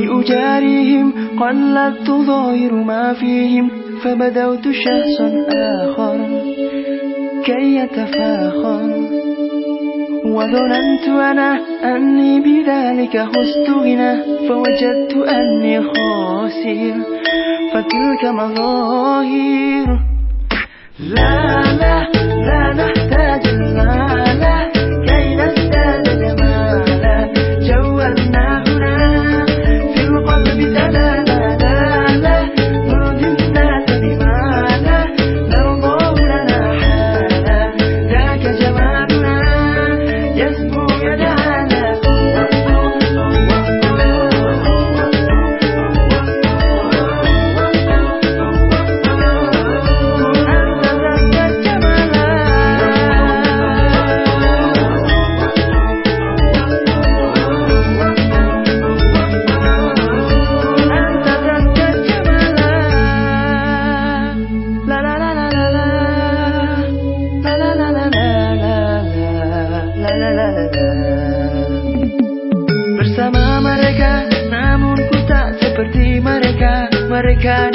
لأجاريهم قلدت ظاهر ما فيهم فبدوت شخصا آخر كي يتفاخر. وظننت أنا أني بذلك خست غنى فوجدت أني خاسر فتلك مظاهر mereka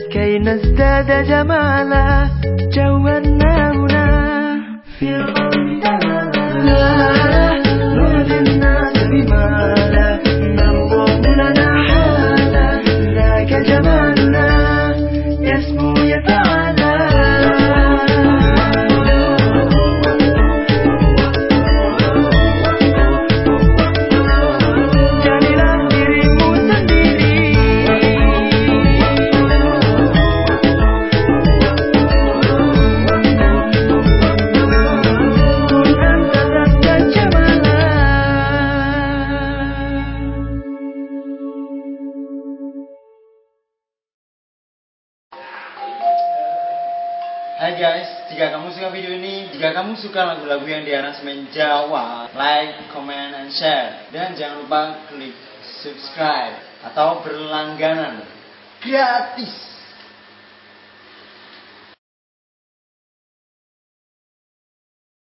كي نزداد جمالا جوهرنا هنا. في الأرض Hai guys, jika kamu suka video ini, jika kamu suka lagu-lagu yang diaransemen Jawa, like, comment, and share. Dan jangan lupa klik subscribe atau berlangganan gratis.